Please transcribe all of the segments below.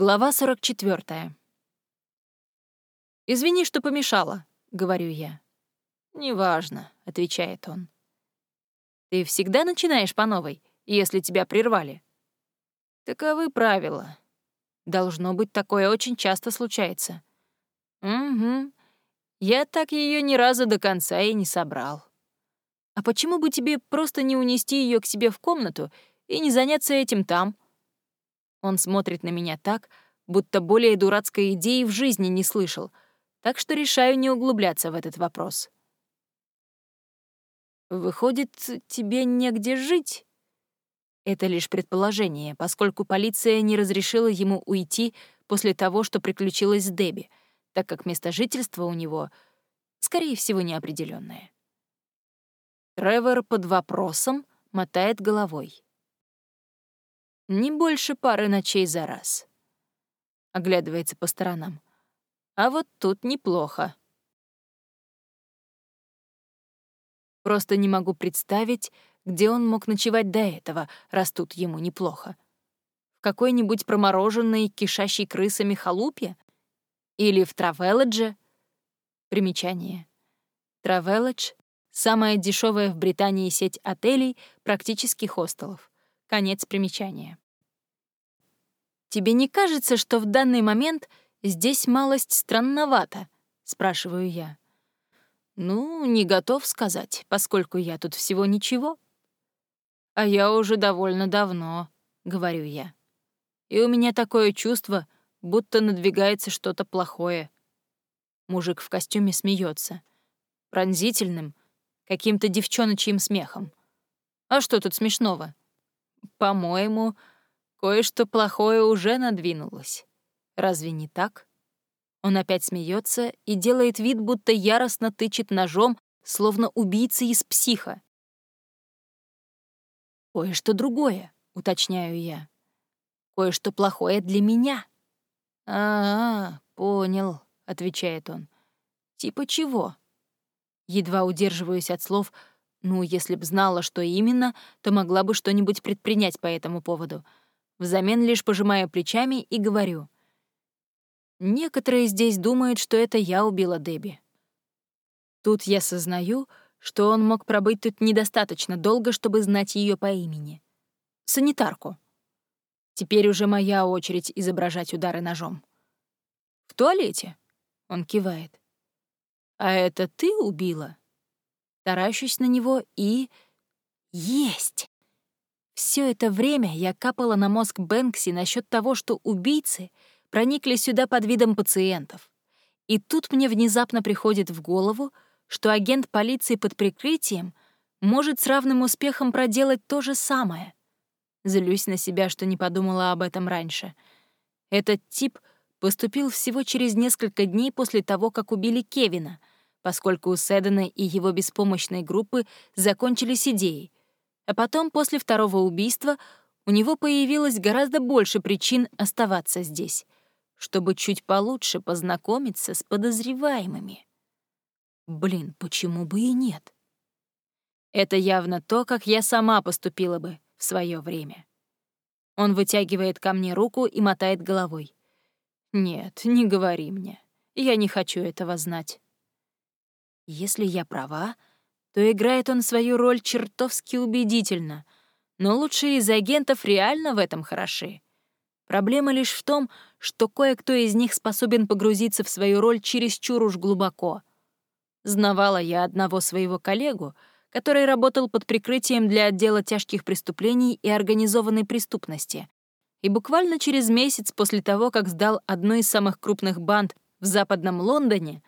Глава 44. «Извини, что помешала», — говорю я. «Неважно», — отвечает он. «Ты всегда начинаешь по новой, если тебя прервали?» «Таковы правила. Должно быть, такое очень часто случается». «Угу. Я так ее ни разу до конца и не собрал». «А почему бы тебе просто не унести ее к себе в комнату и не заняться этим там?» Он смотрит на меня так, будто более дурацкой идеи в жизни не слышал, так что решаю не углубляться в этот вопрос. «Выходит, тебе негде жить?» Это лишь предположение, поскольку полиция не разрешила ему уйти после того, что приключилось с Дебби, так как место жительства у него, скорее всего, неопределенное. Тревор под вопросом мотает головой. Не больше пары ночей за раз. Оглядывается по сторонам. А вот тут неплохо. Просто не могу представить, где он мог ночевать до этого, раз тут ему неплохо. В какой-нибудь промороженной, кишащей крысами халупе? Или в Травелледже? Примечание. Травелледж — самая дешевая в Британии сеть отелей, практически хостелов. Конец примечания. «Тебе не кажется, что в данный момент здесь малость странновато?» — спрашиваю я. «Ну, не готов сказать, поскольку я тут всего ничего». «А я уже довольно давно», — говорю я. «И у меня такое чувство, будто надвигается что-то плохое». Мужик в костюме смеется, пронзительным, каким-то девчоночьим смехом. «А что тут смешного?» По-моему, кое-что плохое уже надвинулось. Разве не так? Он опять смеется и делает вид, будто яростно тычет ножом, словно убийца из психа. «Кое-что другое», — уточняю я. «Кое-что плохое для меня». «А, -а понял», — отвечает он. «Типа чего?» Едва удерживаюсь от слов, ну, если б знала, что именно, то могла бы что-нибудь предпринять по этому поводу. Взамен лишь пожимая плечами и говорю. Некоторые здесь думают, что это я убила Дебби. Тут я сознаю, что он мог пробыть тут недостаточно долго, чтобы знать ее по имени. Санитарку. Теперь уже моя очередь изображать удары ножом. «В туалете?» — он кивает. «А это ты убила?» таращусь на него и... Есть! Все это время я капала на мозг Бэнкси насчет того, что убийцы проникли сюда под видом пациентов. И тут мне внезапно приходит в голову, что агент полиции под прикрытием может с равным успехом проделать то же самое. Злюсь на себя, что не подумала об этом раньше. Этот тип поступил всего через несколько дней после того, как убили Кевина, поскольку у Седана и его беспомощной группы закончились идеи. А потом, после второго убийства, у него появилось гораздо больше причин оставаться здесь, чтобы чуть получше познакомиться с подозреваемыми. Блин, почему бы и нет? Это явно то, как я сама поступила бы в свое время. Он вытягивает ко мне руку и мотает головой. «Нет, не говори мне. Я не хочу этого знать». Если я права, то играет он свою роль чертовски убедительно, но лучшие из агентов реально в этом хороши. Проблема лишь в том, что кое-кто из них способен погрузиться в свою роль чересчур уж глубоко. Знавала я одного своего коллегу, который работал под прикрытием для отдела тяжких преступлений и организованной преступности. И буквально через месяц после того, как сдал одну из самых крупных банд в Западном Лондоне —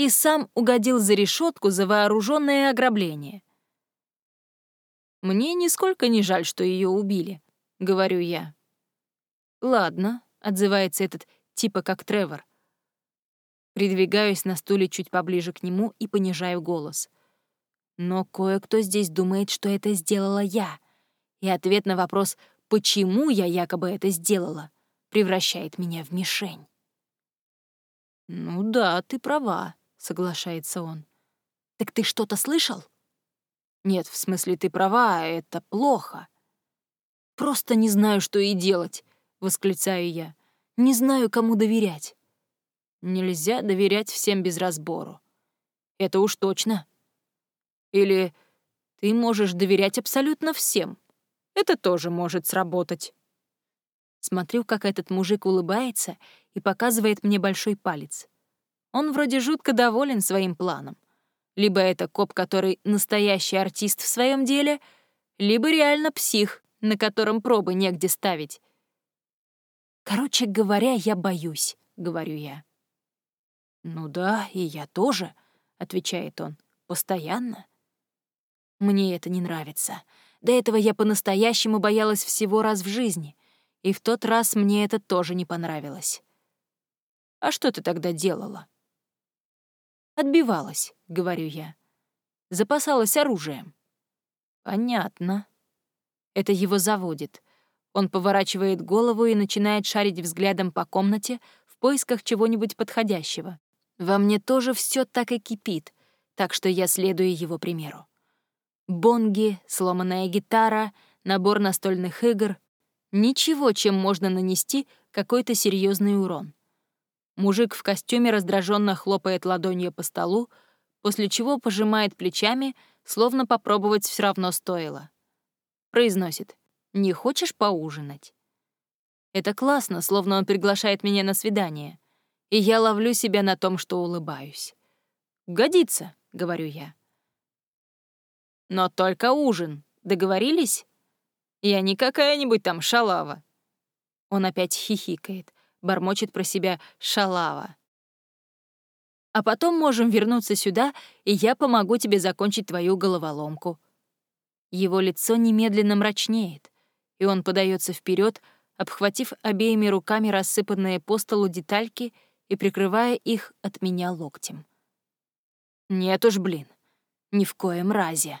и сам угодил за решетку за вооруженное ограбление. «Мне нисколько не жаль, что ее убили», — говорю я. «Ладно», — отзывается этот типа как Тревор. Придвигаюсь на стуле чуть поближе к нему и понижаю голос. Но кое-кто здесь думает, что это сделала я. И ответ на вопрос «почему я якобы это сделала?» превращает меня в мишень. «Ну да, ты права», соглашается он. «Так ты что-то слышал?» «Нет, в смысле, ты права, это плохо». «Просто не знаю, что и делать», — восклицаю я. Не знаю, кому доверять. Нельзя доверять всем без разбору. Это уж точно. Или ты можешь доверять абсолютно всем. Это тоже может сработать. Смотрю, как этот мужик улыбается и показывает мне большой палец. Он вроде жутко доволен своим планом. Либо это коп, который настоящий артист в своем деле, либо реально псих, на котором пробы негде ставить. Короче говоря, я боюсь, — говорю я. «Ну да, и я тоже», — отвечает он, — «постоянно». Мне это не нравится. До этого я по-настоящему боялась всего раз в жизни, и в тот раз мне это тоже не понравилось. «А что ты тогда делала?» «Отбивалась», — говорю я. «Запасалась оружием». «Понятно». Это его заводит. Он поворачивает голову и начинает шарить взглядом по комнате в поисках чего-нибудь подходящего. Во мне тоже все так и кипит, так что я следую его примеру. Бонги, сломанная гитара, набор настольных игр — ничего, чем можно нанести какой-то серьезный урон. Мужик в костюме раздраженно хлопает ладонью по столу, после чего пожимает плечами, словно попробовать все равно стоило. Произносит «Не хочешь поужинать?» Это классно, словно он приглашает меня на свидание и я ловлю себя на том, что улыбаюсь. «Годится», — говорю я. «Но только ужин. Договорились? Я не какая-нибудь там шалава». Он опять хихикает, бормочет про себя «шалава». «А потом можем вернуться сюда, и я помогу тебе закончить твою головоломку». Его лицо немедленно мрачнеет, и он подается вперед, обхватив обеими руками рассыпанные по столу детальки — и прикрывая их от меня локтем. «Нет уж, блин, ни в коем разе».